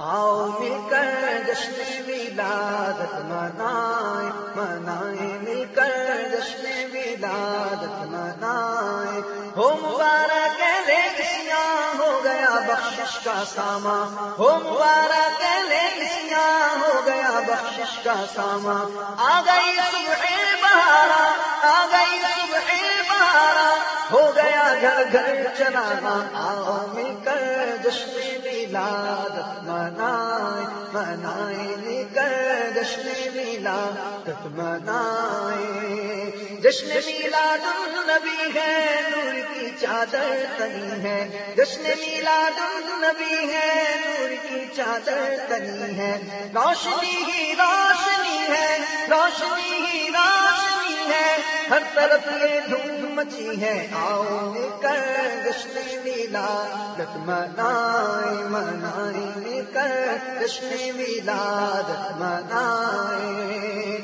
آؤ مل کر جشن ولادت منائے منائے، مل کر جشن ولادت منائے۔ ہو مبارک لے ہو گیا بخشش کا ساما۔ ہو مبارک لے ہو گیا بخشش کا ساما۔ آ گئی صبح بہارا، آ گئی صبح بہارا۔ ہو گیا گھر گھر چلانا۔ آؤ مل کر جشن ولادت منائے منائے مل کر جشن ولادت منائے۔ جشن میلاد النبی ہے، نور کی چادر تنی ہے۔ جشن میلاد النبی ہے، نور کی چادر تنی ہے۔ روشنی ہی روشنی ہے، روشنی ہی روشنی ہے۔ ہر طرف یہ دھوم مچی ہے، آؤ کر جشن میلاد منائے منائے کر جشن میلاد منائے۔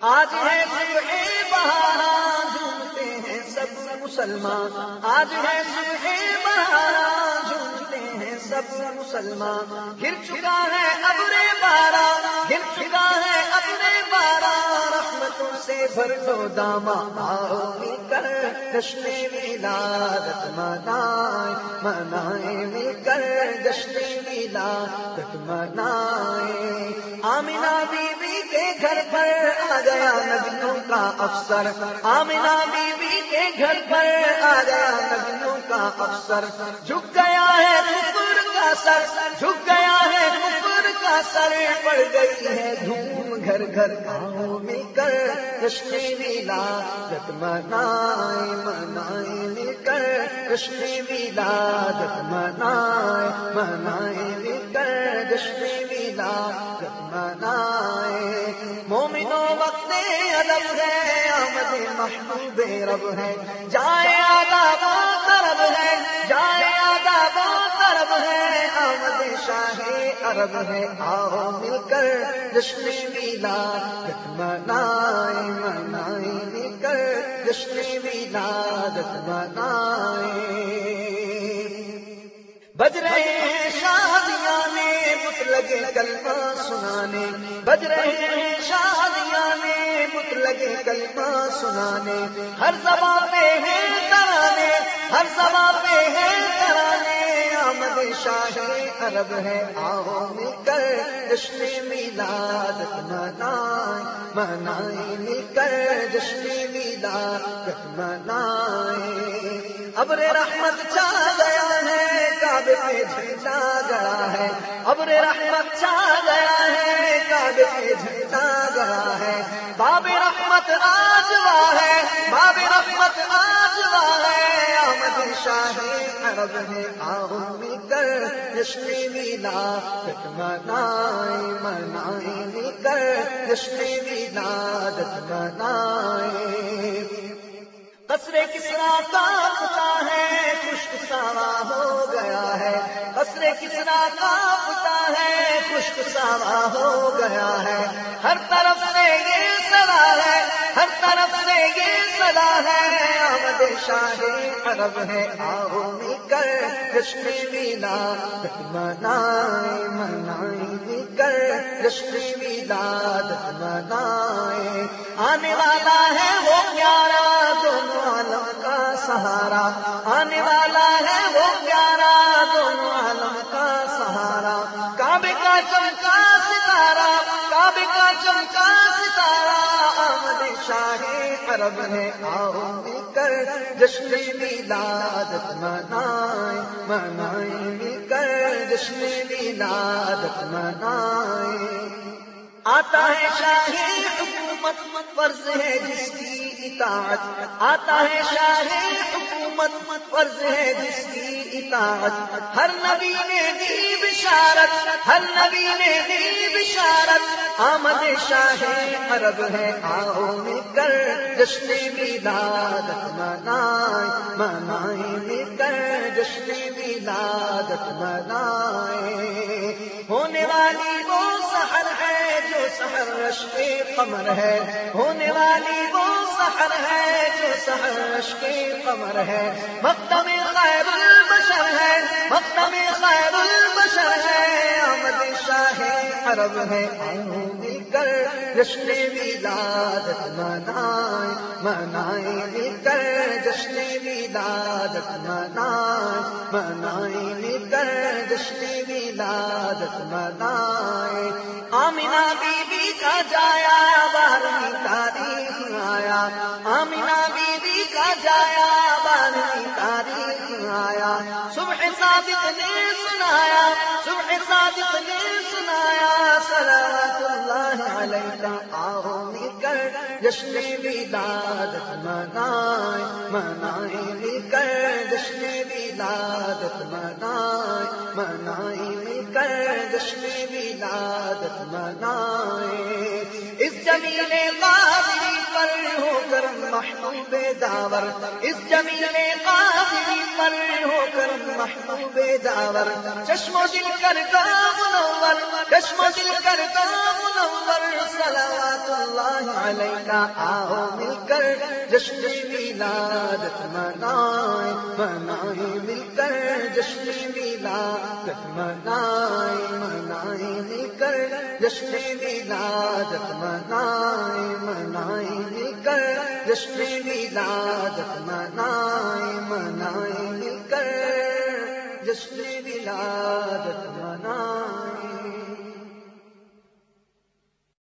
آج ہے صبح بہارا، جھومتے ہیں سب مسلمان۔ آج ہے صبح بہارا، جھومتے ہیں سب مسلمان۔ گر چکا ہے ابرے بارہ، گر چکا ہے ابرے بارہ۔ رحمتوں سے بھر دو داما آؤ مل کر جشن ولادت منائے منائے مل کر جشن ولادت منائے۔ آمنا بیوی کے گھر پر آ گیا نبیوں کا افسر۔ آمنا بیوی کے گھر پر آ گیا نبیوں کا افسر۔ جھک گیا ہے کا سر، جھک گیا ہے سر پڑ گئی ہے، دھوم گھر گھر آؤ مل کر، کشن جشن ولادت منائے منائے مل کر۔ جشن ولادت منائے منائے مل کر۔ جشن ولادت منائے۔ مومنو وقت ادب ہے، آمد محبوب رب ہے۔ جائے آداب طرب ہے آمد شاہ عرب ہے، آؤ مل کر جشن ولادت منائے منائے مل کر جشن ولادت منائے۔ بج رہے ہیں شادیاں نے مت لگے کلمہ سنانے۔ بج رہے ہیں شادیاں نے مت لگے کلمہ سنانے۔ ہر زبان پہ ہے ترانے، ہر زبان پہ ہے ترانے۔ آمد شاہ عرب ہے آؤ مل کر، جشن میلادت منائے منائے مل کر، جشن میلادت منائے ابر رحمت چا گیا ہے، کعبے پہ جھنڈا گیا ہے۔ ابر رحمت چا گیا ہے، کعبے پہ جھنڈا گیا ہے۔ باب رحمت آج وا ہے، باب رحمت آج وا ہے، آمد شاہ عرب ہے آؤ مل کر جشن ولادت منائے منائے مل کر میلا ولادت منائے. قصر کسرا کا پتا ہے، خشک سارا ہو گیا ہے قصر کسرا کاپتا ہے، خشک سارا ہو گیا ہے۔ ہر طرف سے یہ سرا ہے، ہر طرف سے یہ سرا ہے۔ آمد شاہ عرب ہے آؤ مل کر جشن منائے منائے مل کر جشن ولادت منائے۔ آنے والا ہے وہ پیارا کا چمکا ستارہ، آمد شاہ عرب ہے، آؤ مل کر جشن میلاد منائے منائی مل کر جشن میلاد منائے آتا ہے شاہی حکومت فرض ہے جس کی اطاعت۔ آتا ہے شاہی حکومت فرض ہے جس کی اطاعت۔ ہر نبی نے دی بشارت، ہر نبی نے دی بشارت۔ آمد شاہ عرب ہے آؤ مل کر۔ جشن ولادت منائے منائے مل کر۔ جشن ولادت منائے۔ ہونے والی وہ سحر رشک قمر ہے، ہونے والی وہ سحر ہے جو سحر رشک قمر ہے۔ وقت میں خیر البشر ہے، وقت میں خیر البشر ہے۔ آمد شاہ عرب ہے آؤ کر جشن ولادت منائے منائے مل کر جشن ولادت منائے منائے مل کر جشن ولادت منائے۔ آمینہ بی بی کا جایا بارہویں تاریخ آیا۔ آمینہ بی بی کا جایا بارہویں تاریخ آیا۔ صبح صادق نے سنایا، صبح صادق نے سنایا۔ علیہ آؤ مل کر، جشن ولادت منائے منائے مل کر، جشن ولادت منائے منائے مل کر، جشن ولادت منائے۔ اس جمیل قادری پر ہو کر محبوب داور، اس جمیل قادری پر ہو محبوب داور چشم و دل کر کا منور چشم و دل کر کا منور صلوات اللہ علیہ آؤ مل کر، جشن ولادت منائے منائے مل کر، جشن ولادت منائے منائے مل کر، جشن ولادت منائے منائے مل کر، جشن ولادت منائے منائے مل کر۔ جشن ولادت منائے